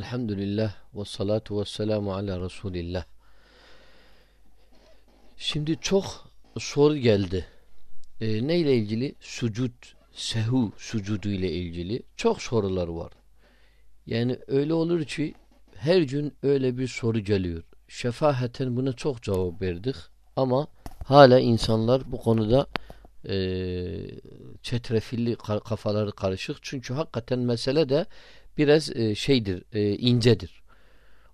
Elhamdülillah ve salatu ve selamu ala Resulillah. Şimdi çok soru geldi. Ee, ne ile ilgili? Sucud, sehu sucudu ile ilgili çok sorular var. Yani öyle olur ki her gün öyle bir soru geliyor. Şefaheten buna çok cevap verdik ama hala insanlar bu konuda e, çetrefilli kafaları karışık. Çünkü hakikaten mesele de biraz e, şeydir, e, incedir.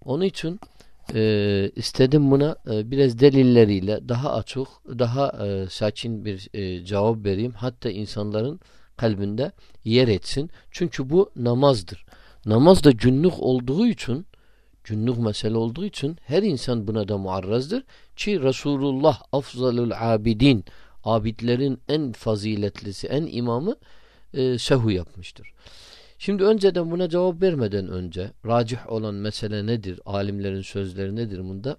Onun için e, istedim buna e, biraz delilleriyle daha açık, daha e, sakin bir e, cevap vereyim. Hatta insanların kalbinde yer etsin. Çünkü bu namazdır. Namaz da günlük olduğu için günlük mesele olduğu için her insan buna da muarrazdır. Ki Resulullah afzalul abidin abidlerin en faziletlisi, en imamı e, sehu yapmıştır. Şimdi önceden buna cevap vermeden önce racih olan mesele nedir? Alimlerin sözleri nedir bunda?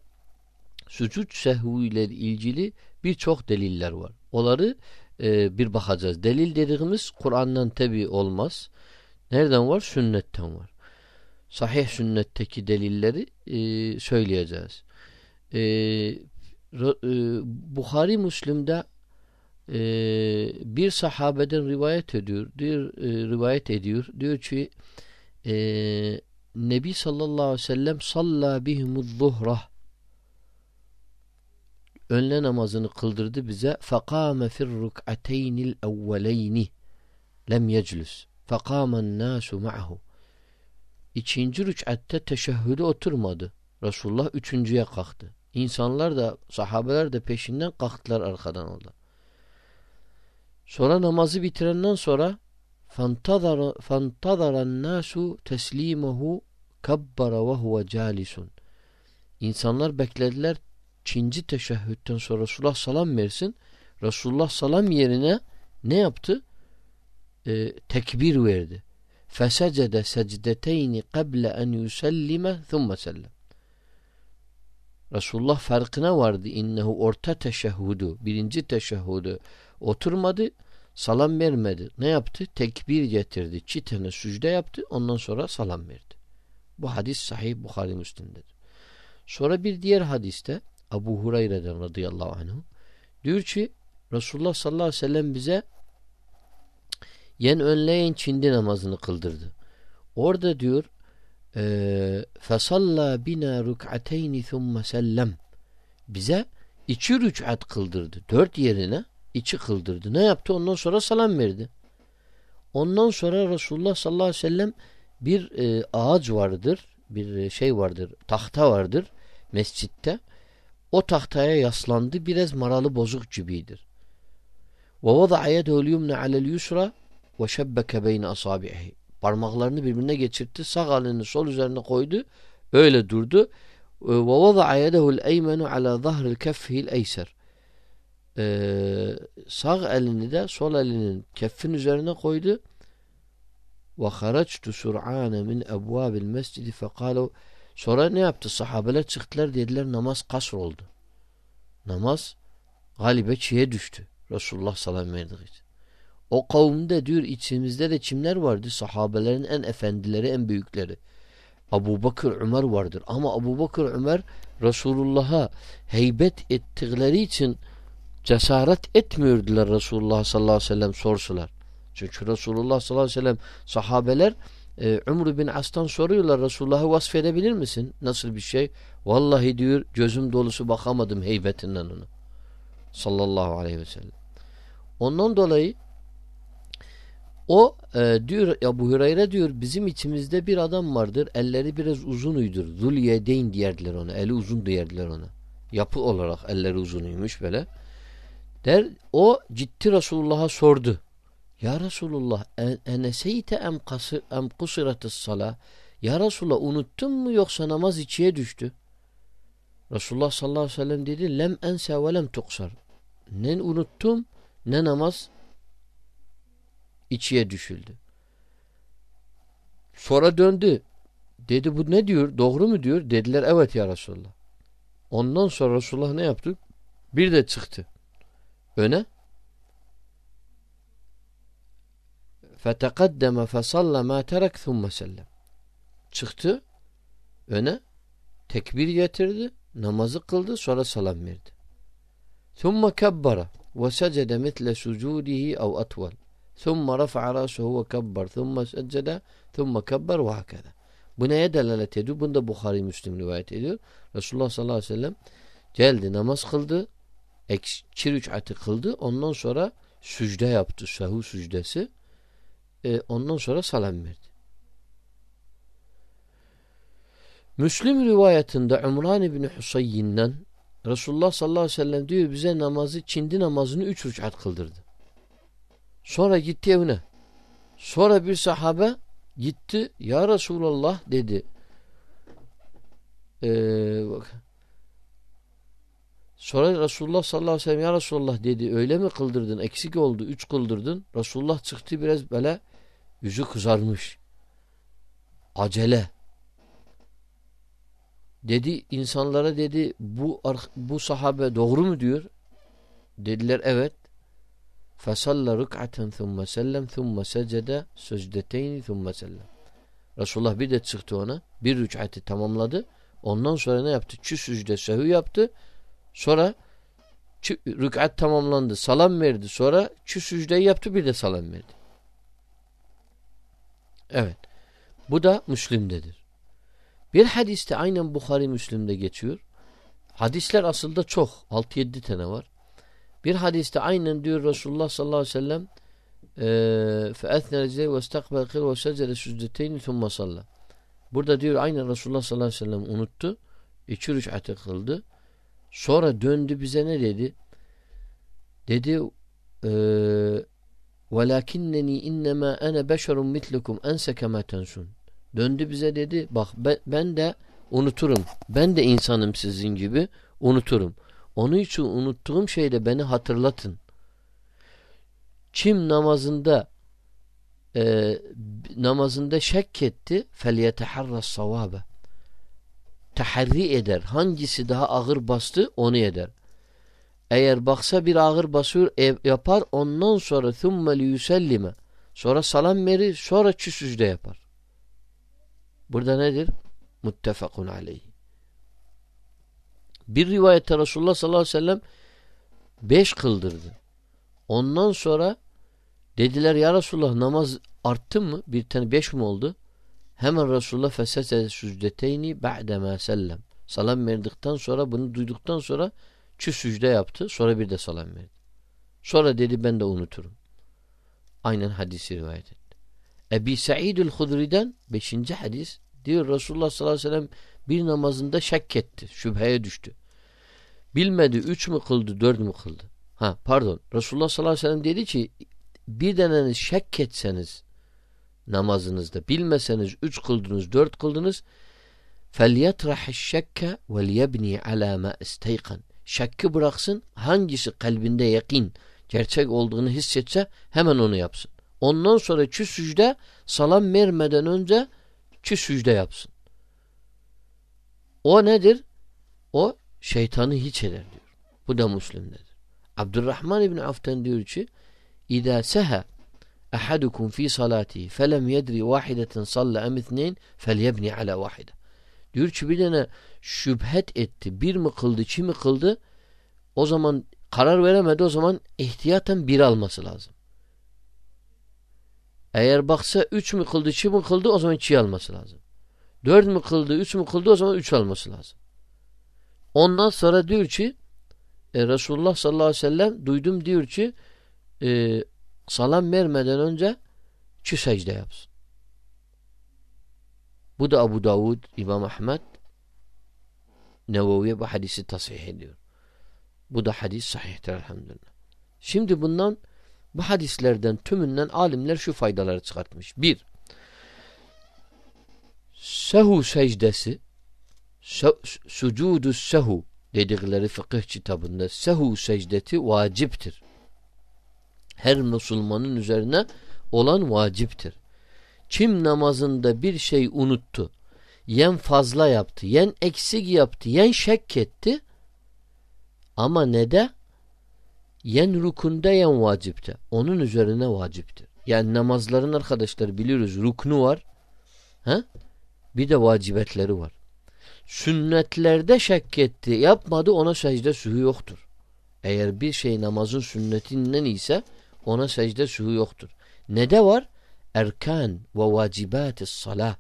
Sucud sehu ile ilgili birçok deliller var. Onları e, bir bakacağız. Delil dediğimiz Kur'an'dan tabi olmaz. Nereden var? Sünnetten var. Sahih sünnetteki delilleri e, söyleyeceğiz. E, e, Bukhari Müslim'de e, bir sahabeden rivayet ediyor. Diyor, e, rivayet ediyor. Diyor ki e, Nebi sallallahu aleyhi ve sellem salla bihimuz zuhrah önle namazını kıldırdı bize fakame fir ruk'ateynil evveleyni lem yeclüs fakamen nasu ma'hu İkinci rük'atte teşehhüde oturmadı. Resulullah üçüncüye kalktı. İnsanlar da sahabeler de peşinden kalktılar arkadan oldu. Sonra namazı bitirenden sonra فَانْتَظَرَ النَّاسُ تَسْلِيمَهُ كَبَّرَ وَهُوَ جَالِسٌ İnsanlar beklediler ikinci teşehhütten sonra Resulullah salam versin. Resulullah salam yerine ne yaptı? Ee, tekbir verdi. فَسَجَدَ سَجْدَتَيْنِ قَبْلَ اَنْ يُسَلِّمَ ثُمَّ سَلَّمَ Resulullah farkına vardı. İnnehu orta teşehhudu. Birinci teşehhudu oturmadı. Salam vermedi. Ne yaptı? Tekbir getirdi. İki tane sücde yaptı. Ondan sonra salam verdi. Bu hadis sahih Bukhari Müslim'dedir. Sonra bir diğer hadiste Abu Hureyre'den radıyallahu anh diyor ki Resulullah sallallahu aleyhi ve sellem bize yen önleyen çindi namazını kıldırdı. Orada diyor fesalla bina ruk'ateyni thumma sellem bize iki rük'at kıldırdı. Dört yerine iki kıldırdı. Ne yaptı? Ondan sonra salam verdi. Ondan sonra Resulullah sallallahu aleyhi ve sellem bir e, ağaç vardır. Bir e, şey vardır. Tahta vardır mescitte. O tahtaya yaslandı. Biraz maralı bozuk gibidir. Ve vada'a yedehu'l yumne alel yusra ve şebbeke beyne asabihi. Parmaklarını birbirine geçirtti. Sağ elini sol üzerine koydu. Öyle durdu. Ve vada'a yedehu'l eymenu ala zahril keffihil eyser. Ee, sağ elini de sol elinin keffin üzerine koydu. Ve haraçtu sur'ane min ebvabil mescidi fekalu Sonra ne yaptı? Sahabeler çıktılar dediler namaz kasr oldu. Namaz galibe çiğe düştü. Resulullah sallallahu aleyhi ve sellem O kavimde diyor içimizde de kimler vardı? Sahabelerin en efendileri, en büyükleri. Abu Bakır, Ömer vardır. Ama Abu Bakır, Ömer Resulullah'a heybet ettikleri için cesaret etmiyordular Resulullah sallallahu aleyhi ve sellem sorsular. Çünkü Resulullah sallallahu aleyhi ve sellem sahabeler e, Umru bin As'tan soruyorlar Resulullah'ı vasfedebilir misin? Nasıl bir şey? Vallahi diyor gözüm dolusu bakamadım heybetinden ona. Sallallahu aleyhi ve sellem. Ondan dolayı o e, diyor Ebu Hureyre diyor bizim içimizde bir adam vardır. Elleri biraz uzun uydur. Zulyedeyn diyerdiler ona. Eli uzun diyerdiler ona. Yapı olarak elleri uzunuymuş böyle. Der o ciddi Resulullah'a sordu. Ya Resulullah eneseyte em, kasır, em kusiratı sala Ya Resulullah unuttun mu yoksa namaz içiye düştü? Resulullah sallallahu aleyhi ve sellem dedi lem ense ve lem tuksar. Ne unuttum ne namaz içiye düşüldü. Sonra döndü. Dedi bu ne diyor? Doğru mu diyor? Dediler evet ya Resulullah. Ondan sonra Resulullah ne yaptı? Bir de çıktı öne. Fetekaddeme fesalla ma terek thumme sellem. Çıktı. Öne. Tekbir getirdi. Namazı kıldı. Sonra salam verdi. Thumme kebbara ve secde mitle sucudihi ev atvel thumme rafa'a rasuhu ve kebbar. Thumme secde thumme kebbar ve hakeza bu neye delalet ediyor? Bunu da Bukhari Müslim rivayet ediyor. Resulullah sallallahu aleyhi ve sellem geldi namaz kıldı. İki rük'atı kıldı. Ondan sonra sücde yaptı. Sehu sücdesi. E, ondan sonra salam verdi. Müslim rivayetinde Umran İbni Husayyin'den Resulullah sallallahu aleyhi ve sellem diyor bize namazı çindi namazını üç rükat kıldırdı. Sonra gitti evine. Sonra bir sahabe gitti ya Resulallah dedi. Ee, Sonra Resulullah sallallahu aleyhi ve sellem ya Resulullah dedi öyle mi kıldırdın eksik oldu üç kıldırdın. Resulullah çıktı biraz böyle yüzü kızarmış. Acele. Dedi insanlara dedi bu bu sahabe doğru mu diyor? Dediler evet. Fesalla rük'aten thumma sellem thumma secede secdeteyni thumma sellem. Resulullah bir de çıktı ona. Bir rük'ati tamamladı. Ondan sonra ne yaptı? Çü sücde sehü yaptı. Sonra rük'at tamamlandı. Salam verdi. Sonra çü sücdeyi yaptı. Bir de salam verdi. Evet. Bu da Müslim'dedir. Bir hadiste aynen Bukhari Müslim'de geçiyor. Hadisler aslında çok. 6-7 tane var. Bir hadiste aynen diyor Resulullah sallallahu aleyhi ve sellem فَاَثْنَ رَجْلَيْ وَاسْتَقْبَلْ قِرْ وَسَجَّلَ سُجْدَتَيْنِ ثُمَّ صَلَّى Burada diyor aynen Resulullah sallallahu aleyhi ve sellem unuttu. İki rük'atı kıldı. Sonra döndü bize ne dedi? Dedi وَلَكِنَّنِي اِنَّمَا اَنَا بَشَرٌ مِثْلُكُمْ اَنْسَ كَمَا تَنْسُونَ Döndü bize dedi bak ben, ben de unuturum. Ben de insanım sizin gibi unuturum. Onun için unuttuğum şeyde beni hatırlatın. Kim namazında e, namazında şek etti فَلْيَتَحَرَّ الصَّوَابَ taharri eder. Hangisi daha ağır bastı onu eder. Eğer baksa bir ağır basıyor yapar ondan sonra thumme liyusellime sonra salam verir sonra çüsüzde yapar. Burada nedir? Muttefakun aleyh. Bir rivayette Resulullah sallallahu aleyhi ve sellem beş kıldırdı. Ondan sonra dediler ya Resulullah namaz arttı mı? Bir tane beş mi oldu? Hemen Resulullah fesese sücdeteyni ba'dema sellem. Salam verdikten sonra bunu duyduktan sonra çü sücde yaptı. Sonra bir de salam verdi. Sonra dedi ben de unuturum. Aynen hadisi rivayet etti. Ebi Sa'idül Hudri'den beşinci hadis diyor Resulullah sallallahu aleyhi ve sellem bir namazında şek etti. Şüpheye düştü. Bilmedi üç mü kıldı dört mü kıldı? Ha pardon Resulullah sallallahu aleyhi ve sellem dedi ki bir deneniz şek etseniz namazınızda bilmeseniz üç kıldınız dört kıldınız فَلْيَطْرَحِ الشَّكَّ وَلْيَبْنِي عَلَى مَا اِسْتَيْقَنْ Şakkı bıraksın hangisi kalbinde yakin gerçek olduğunu hissetse hemen onu yapsın. Ondan sonra çü sücde salam vermeden önce çü sücde yapsın. O nedir? O şeytanı hiç eder diyor. Bu da Müslim'dedir. Abdurrahman İbni Avf'tan diyor ki İzâ seha ahadukum fi salatihi felem yedri vahideten salla em ithneyn felyebni ala vahide. Diyor ki bir tane şüphet etti. Bir mi kıldı, iki mi kıldı? O zaman karar veremedi. O zaman ihtiyaten bir alması lazım. Eğer baksa üç mü kıldı, iki mi kıldı o zaman iki alması lazım. Dört mü kıldı, üç mü kıldı o zaman üç alması lazım. Ondan sonra diyor ki e, Resulullah sallallahu aleyhi ve sellem duydum diyor ki e, salam vermeden önce çi secde yapsın. Bu da Abu Davud, İmam Ahmet Neveviye bu hadisi tasih ediyor. Bu da hadis sahihtir elhamdülillah. Şimdi bundan bu hadislerden tümünden alimler şu faydaları çıkartmış. Bir, sehu secdesi sucudu sehu dedikleri fıkıh kitabında sehu secdeti vaciptir. Her Müslümanın üzerine olan vaciptir. Kim namazında bir şey unuttu, yen fazla yaptı, yen eksik yaptı, yen şek etti ama ne de? Yen rukunda yen vacipte. Onun üzerine vaciptir. Yani namazların arkadaşlar biliyoruz ruknu var. He? Bir de vacibetleri var. Sünnetlerde şek etti. Yapmadı ona secde suyu yoktur. Eğer bir şey namazın sünnetinden ise ona secde suyu yoktur. Ne de var? Erkan ve vacibatis salah.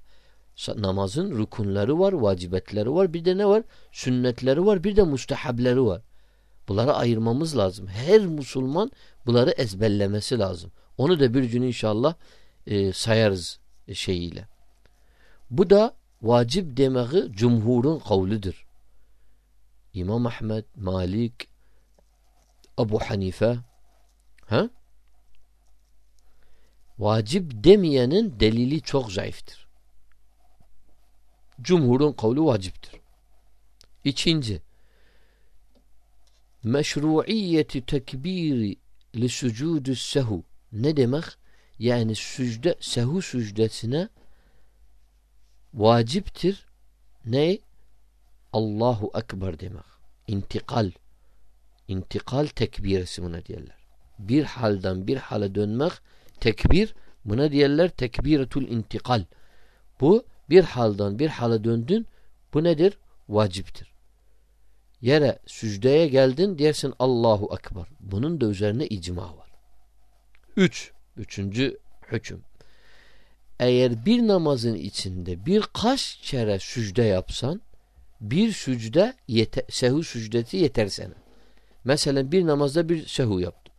Namazın rukunları var, vacibetleri var. Bir de ne var? Sünnetleri var, bir de mustahableri var. Bunları ayırmamız lazım. Her Müslüman bunları ezberlemesi lazım. Onu da bir gün inşallah e, sayarız şeyiyle. Bu da vacip demeği cumhurun kavlidir. İmam Ahmed, Malik, Abu Hanife ha? Vacip demeyenin delili çok zayıftır. Cumhurun kavli vaciptir. İkinci meşruiyeti tekbiri li sucudu sehu ne demek? Yani sücde, sehu sücdesine vaciptir. Ne? Allahu Ekber demek. İntikal. İntikal tekbiresi buna diyorlar. Bir halden bir hale dönmek tekbir buna diyorlar tekbiretul intikal. Bu bir haldan bir hale döndün bu nedir? Vaciptir. Yere sücdeye geldin dersin Allahu Ekber. Bunun da üzerine icma var. Üç. Üçüncü hüküm. Eğer bir namazın içinde birkaç kere sücde yapsan bir sücde yete, sehu sücdeti yeter sana. Mesela bir namazda bir sehu yaptın.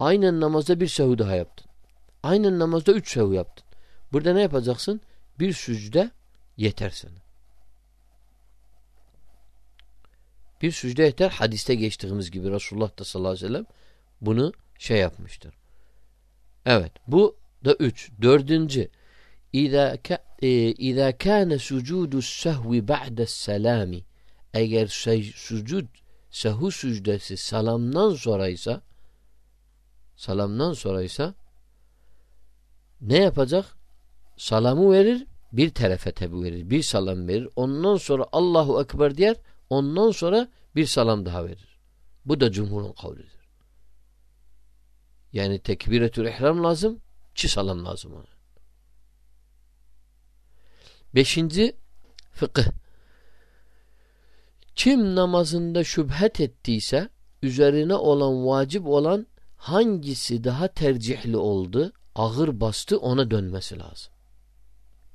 Aynen namazda bir sehu daha yaptın. Aynen namazda üç sehu yaptın. Burada ne yapacaksın? Bir sücde yeter sana. Bir sücde yeter. Hadiste geçtiğimiz gibi Resulullah da sallallahu aleyhi ve sellem bunu şey yapmıştır. Evet. Bu da üç. Dördüncü. Ka, e, kâne sucudu sehvi ba'de selami eğer sucud sehu sücdesi salamdan sonraysa salamdan sonraysa ne yapacak? Salamı verir, bir tarafa tabi verir. Bir salam verir. Ondan sonra Allahu Ekber diyer. Ondan sonra bir salam daha verir. Bu da cumhurun kavlidir. Yani tekbiretül ihram lazım, çi salam lazım ona. Beşinci fıkıh. Kim namazında şüphet ettiyse üzerine olan vacip olan hangisi daha tercihli oldu, ağır bastı ona dönmesi lazım.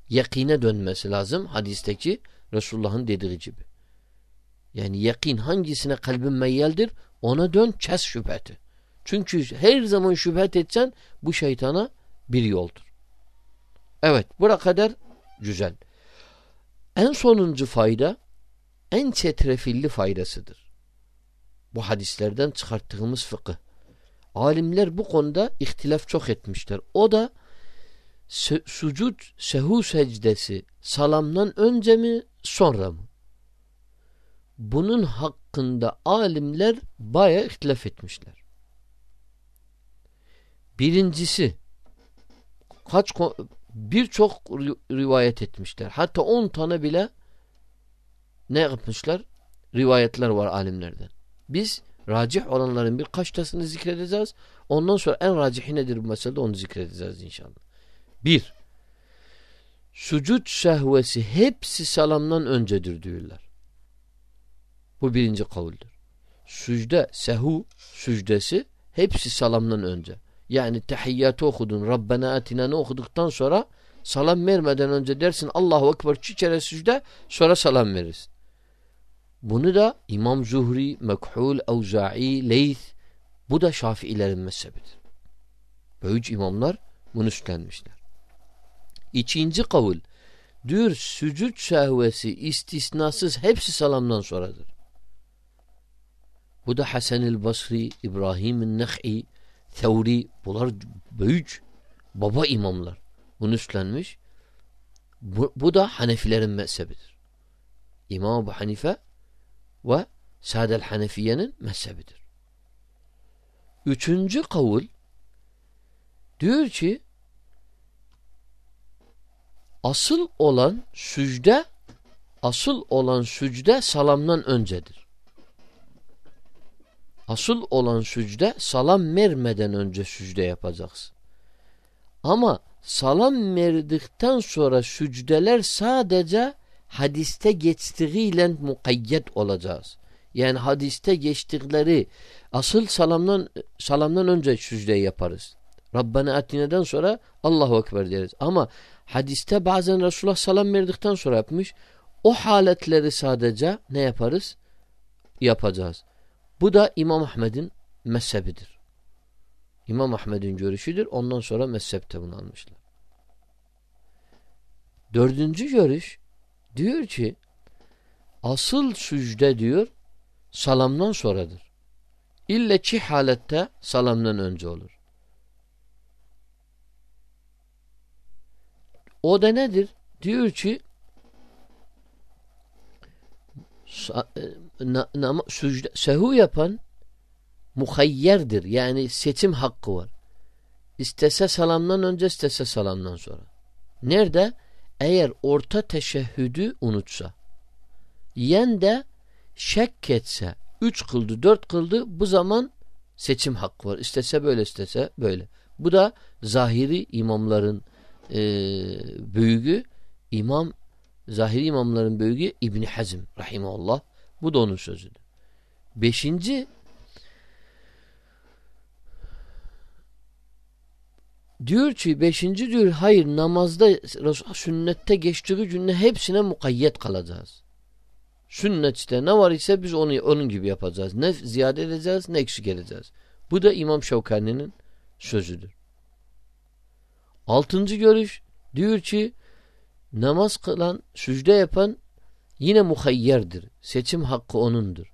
Yakine dönmesi lazım hadisteki Resulullah'ın dediği gibi. Yani yakin hangisine kalbin meyyeldir ona dön kes şüpheti. Çünkü her zaman şüphet etsen bu şeytana bir yoldur. Evet bura kadar güzel. En sonuncu fayda en çetrefilli faydasıdır. Bu hadislerden çıkarttığımız fıkıh. Alimler bu konuda ihtilaf çok etmişler. O da sucud sehu secdesi salamdan önce mi sonra mı? Bunun hakkında alimler baya ihtilaf etmişler. Birincisi kaç birçok rivayet etmişler. Hatta on tane bile ne yapmışlar? Rivayetler var alimlerden. Biz racih olanların birkaç tasını zikredeceğiz. Ondan sonra en racihi nedir bu meselede onu zikredeceğiz inşallah. Bir, sucud şehvesi hepsi salamdan öncedir diyorlar. Bu birinci kavuldür. Sücde, sehu sücdesi hepsi salamdan önce. Yani tehiyyatı okudun, Rabbena atinanı okuduktan sonra salam vermeden önce dersin Allahu Ekber çi kere sücde sonra salam verirsin. Bunu da İmam Zuhri, Mekhul, Evza'i, Leyth bu da Şafiilerin mezhebidir. Böyük imamlar bunu üstlenmişler. İkinci kavul diyor sücud şehvesi istisnasız hepsi salamdan sonradır. Bu da Hasan-ı Basri, İbrahim-i Nekhi, Thevri bunlar büyük baba imamlar. Bunu üstlenmiş. Bu, bu da Hanefilerin mezhebidir. İmam Ebu Hanife ve Sadel Hanefiye'nin mezhebidir. Üçüncü kavul diyor ki asıl olan sücde asıl olan sücde salamdan öncedir. Asıl olan sücde salam vermeden önce sücde yapacaksın. Ama salam verdikten sonra sücdeler sadece hadiste geçtiğiyle mukayyet olacağız. Yani hadiste geçtikleri asıl salamdan salamdan önce sücde yaparız. Rabbana atineden sonra Allahu Ekber deriz. Ama hadiste bazen Resulullah salam verdikten sonra yapmış. O haletleri sadece ne yaparız? Yapacağız. Bu da İmam Ahmed'in mezhebidir. İmam Ahmed'in görüşüdür. Ondan sonra mezhepte bunu almışlar. Dördüncü görüş diyor ki asıl sücde diyor salamdan sonradır. İlle ki halette salamdan önce olur. O da nedir? Diyor ki e, sücde, sehu yapan muhayyerdir. Yani seçim hakkı var. İstese salamdan önce istese salamdan sonra. Nerede? Eğer orta teşehhüdü unutsa. Yen de şek etse üç kıldı dört kıldı bu zaman seçim hakkı var. İstese böyle istese böyle. Bu da zahiri imamların e, büyüğü imam zahiri imamların büyüğü İbni Hazm rahimahullah. Bu da onun sözüdür. Beşinci diyor ki beşinci diyor hayır namazda sünnette geçtiği cümle hepsine mukayyet kalacağız. Sünnette ne var ise biz onu onun gibi yapacağız. Ne ziyade edeceğiz ne eksik edeceğiz. Bu da İmam Şevkani'nin sözüdür. Altıncı görüş diyor ki namaz kılan, sücde yapan yine muhayyerdir. Seçim hakkı onundur.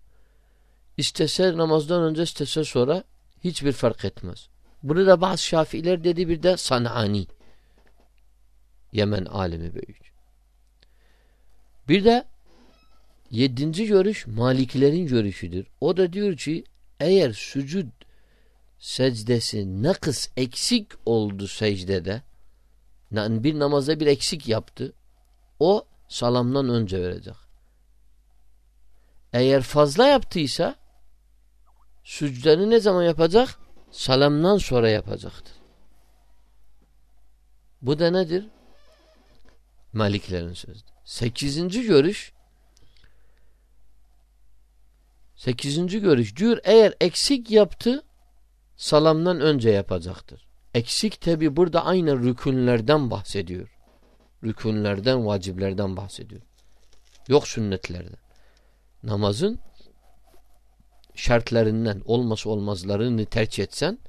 İstese namazdan önce istese sonra hiçbir fark etmez. Bunu da bazı şafiiler dedi bir de sanani. Yemen alemi büyük. Bir de yedinci görüş Malikilerin görüşüdür. O da diyor ki eğer sücud secdesi nakıs eksik oldu secdede bir namazda bir eksik yaptı o salamdan önce verecek. Eğer fazla yaptıysa sücdeni ne zaman yapacak? Salamdan sonra yapacaktır. Bu da nedir? Maliklerin sözü. Sekizinci görüş Sekizinci görüş diyor eğer eksik yaptı salamdan önce yapacaktır. Eksik tabi burada aynı rükünlerden bahsediyor. Rükünlerden, vaciplerden bahsediyor. Yok sünnetlerden. Namazın şartlarından olması olmazlarını tercih etsen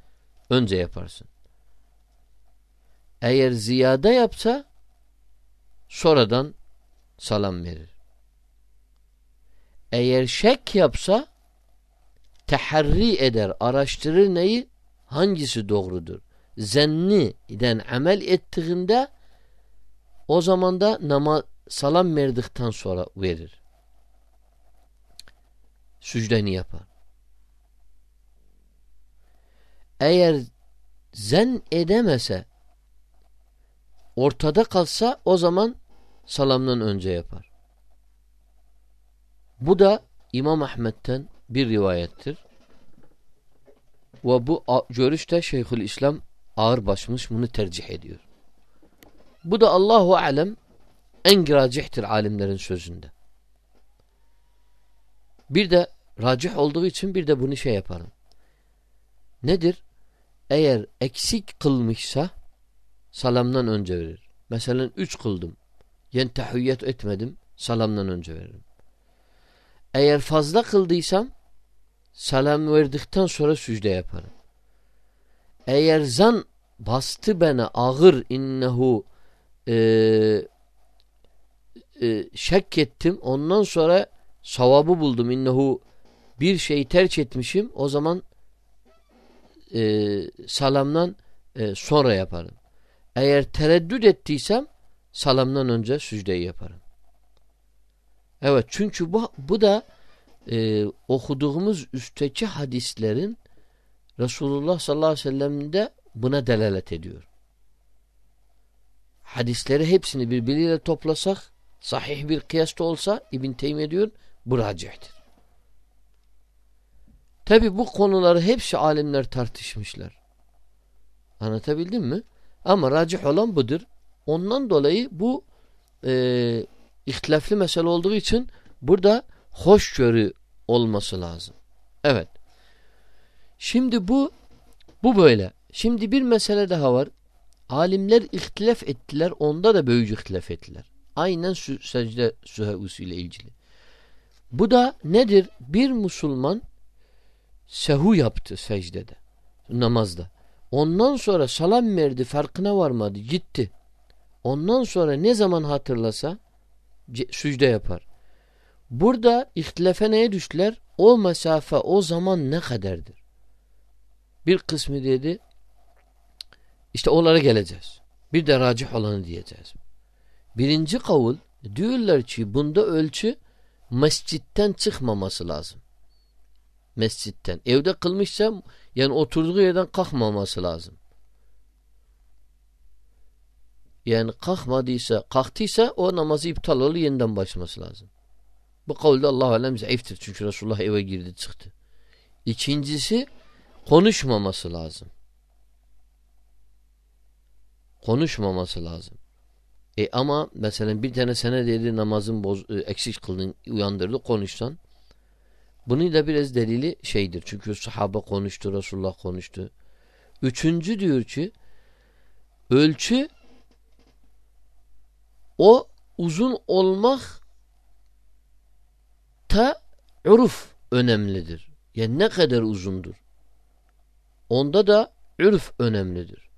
önce yaparsın. Eğer ziyade yapsa sonradan salam verir. Eğer şek yapsa teharri eder, araştırır neyi? Hangisi doğrudur? Zenniden amel ettiğinde o zaman da nama, salam verdikten sonra verir. Sücdeni yapar. Eğer zen edemese ortada kalsa o zaman salamdan önce yapar. Bu da İmam Ahmet'ten bir rivayettir. Ve bu görüşte Şeyhül İslam ağır başmış bunu tercih ediyor. Bu da Allahu alem en racihtir alimlerin sözünde. Bir de racih olduğu için bir de bunu şey yaparım. Nedir? Eğer eksik kılmışsa salamdan önce verir. Mesela üç kıldım. Yani tahiyyat etmedim. Salamdan önce veririm. Eğer fazla kıldıysam salam verdikten sonra sücde yaparım. Eğer zan bastı bana ağır innehu e, e, şek ettim ondan sonra savabı buldum innehu bir şeyi tercih etmişim o zaman e, salamdan e, sonra yaparım. Eğer tereddüt ettiysem salamdan önce sücdeyi yaparım. Evet çünkü bu, bu da e, okuduğumuz üstteki hadislerin Resulullah sallallahu aleyhi ve sellem'de buna delalet ediyor. Hadisleri hepsini birbiriyle toplasak sahih bir kıyasta olsa İbn Teymiye diyor bu racihtir. Tabi bu konuları hepsi alimler tartışmışlar. Anlatabildim mi? Ama racih olan budur. Ondan dolayı bu e, ihtilafli mesele olduğu için burada hoşgörü olması lazım. Evet. Şimdi bu bu böyle. Şimdi bir mesele daha var. Alimler ihtilaf ettiler. Onda da böyücü ihtilaf ettiler. Aynen secde sühevusu ile ilgili. Bu da nedir? Bir Müslüman sehu yaptı secdede. Namazda. Ondan sonra salam verdi farkına varmadı gitti. Ondan sonra ne zaman hatırlasa sücde yapar. Burada ihtilafe neye düştüler? O mesafe o zaman ne kadardır? Bir kısmı dedi işte onlara geleceğiz. Bir de racih olanı diyeceğiz. Birinci kavul diyorlar ki bunda ölçü mescitten çıkmaması lazım. Mescitten. Evde kılmışsa yani oturduğu yerden kalkmaması lazım. Yani kalkmadıysa, kalktıysa o namazı iptal olur yeniden başlaması lazım. Bu kavulde Allah alem zayıftır. Çünkü Resulullah eve girdi çıktı. İkincisi konuşmaması lazım. Konuşmaması lazım. E ama mesela bir tane sene dedi namazın boz, e, eksik kıldın uyandırdı konuşsan bunu da biraz delili şeydir. Çünkü sahaba konuştu, Resulullah konuştu. Üçüncü diyor ki ölçü o uzun olmak ta uruf önemlidir. Yani ne kadar uzundur. Onda da ürf önemlidir.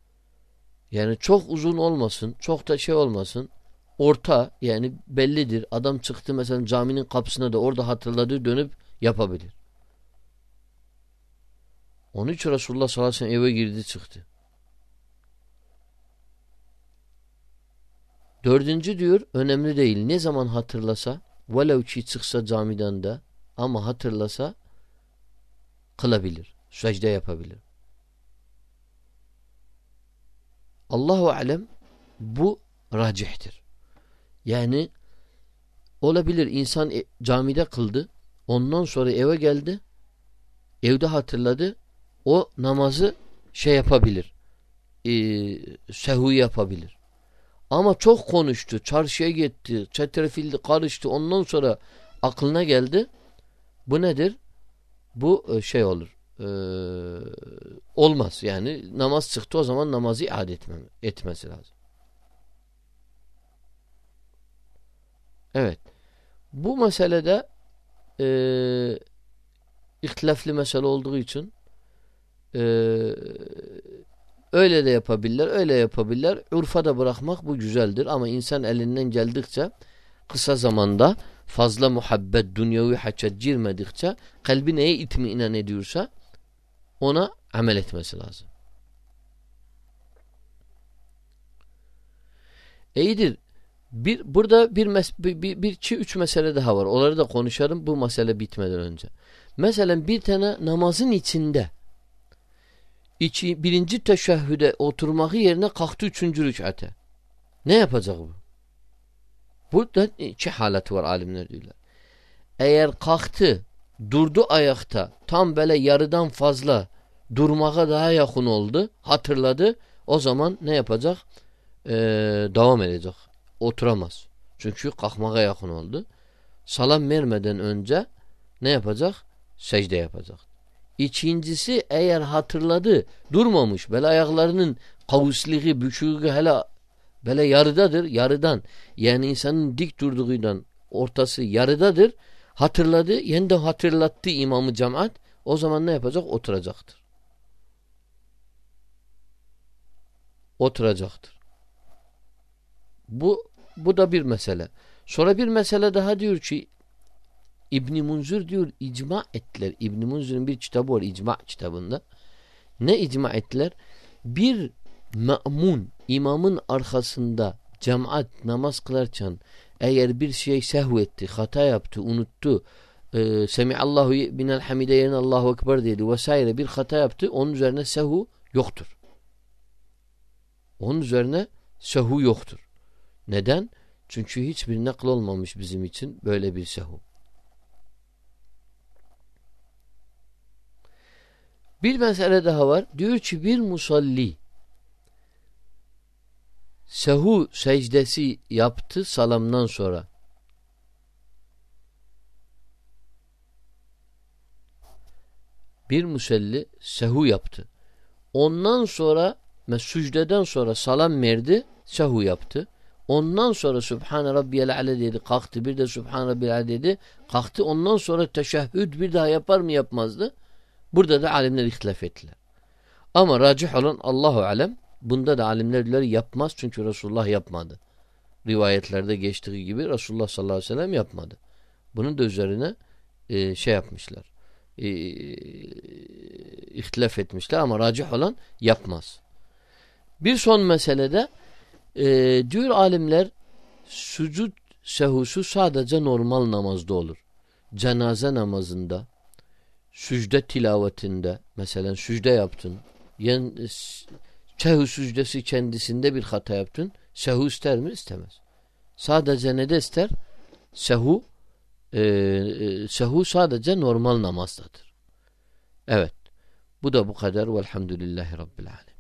Yani çok uzun olmasın, çok da şey olmasın. Orta yani bellidir. Adam çıktı mesela caminin kapısına da orada hatırladığı dönüp yapabilir. Onun için Resulullah sallallahu aleyhi ve sellem eve girdi çıktı. Dördüncü diyor önemli değil. Ne zaman hatırlasa velev ki çıksa camiden de ama hatırlasa kılabilir. Secde yapabilir. Allahu alem bu racihtir. Yani olabilir insan e, camide kıldı. Ondan sonra eve geldi. Evde hatırladı. O namazı şey yapabilir. E, sehu yapabilir. Ama çok konuştu. Çarşıya gitti. Çetrefildi, karıştı. Ondan sonra aklına geldi. Bu nedir? Bu e, şey olur. Ee, olmaz. Yani namaz çıktı o zaman namazı iade etmem, etmesi lazım. Evet. Bu meselede e, ihtilafli mesele olduğu için e, öyle de yapabilirler, öyle yapabilirler. Urfa da bırakmak bu güzeldir ama insan elinden geldikçe kısa zamanda fazla muhabbet, dünyevi haçet girmedikçe kalbi neye itmiinan ediyorsa ona amel etmesi lazım. İyidir. Bir, burada bir, mes bir, bir, bir iki, üç mesele daha var. Onları da konuşalım bu mesele bitmeden önce. Mesela bir tane namazın içinde içi, birinci teşehhüde oturmak yerine kalktı üçüncü rükate. Ne yapacak bu? Burada iki haleti var alimler diyorlar. Eğer kalktı durdu ayakta tam böyle yarıdan fazla durmaya daha yakın oldu hatırladı o zaman ne yapacak ee, devam edecek oturamaz. Çünkü kalkmaya yakın oldu. Salam vermeden önce ne yapacak? Secde yapacak. İkincisi eğer hatırladı durmamış böyle ayaklarının kavusliği büküğü hele böyle yarıdadır yarıdan. Yani insanın dik durduğundan ortası yarıdadır. Hatırladı yeniden hatırlattı imamı cemaat. O zaman ne yapacak? Oturacaktır. Oturacaktır. Bu bu da bir mesele. Sonra bir mesele daha diyor ki İbn Munzur diyor icma ettiler. İbn Munzur'un bir kitabı var icma kitabında. Ne icma ettiler? Bir ma'mun imamın arkasında cemaat namaz kılarken eğer bir şey sehv etti, hata yaptı, unuttu, e, Semiallahu binel hamide yerine Allahu Ekber dedi vesaire bir hata yaptı, onun üzerine sehu yoktur. Onun üzerine sehu yoktur. Neden? Çünkü hiçbir nakl olmamış bizim için böyle bir sehu. Bir mesele daha var. Diyor ki bir musalli sehu secdesi yaptı salamdan sonra. Bir musalli sehu yaptı. Ondan sonra ve sücdeden sonra salam verdi, sehu yaptı. Ondan sonra Sübhane Rabbiyel Ale dedi. Kalktı. Bir de Sübhane Rabbiyel Ale dedi. Kalktı. Ondan sonra teşehhüd bir daha yapar mı yapmazdı? Burada da alimler ihtilaf ettiler. Ama racih olan Allahu Alem bunda da alimler diyor yapmaz çünkü Resulullah yapmadı. Rivayetlerde geçtiği gibi Resulullah sallallahu aleyhi ve sellem yapmadı. Bunun da üzerine e, şey yapmışlar. E, ihtilaf etmişler ama racih olan yapmaz. Bir son meselede e, diyor alimler sucud sehusu sadece normal namazda olur. Cenaze namazında, sücde tilavetinde, mesela sücde yaptın, yen, sehu sücdesi kendisinde bir hata yaptın, sehu ister mi? istemez. Sadece ne de ister? Sehu e, e, sehu sadece normal namazdadır. Evet. Bu da bu kadar. Velhamdülillahi Rabbil Alemin.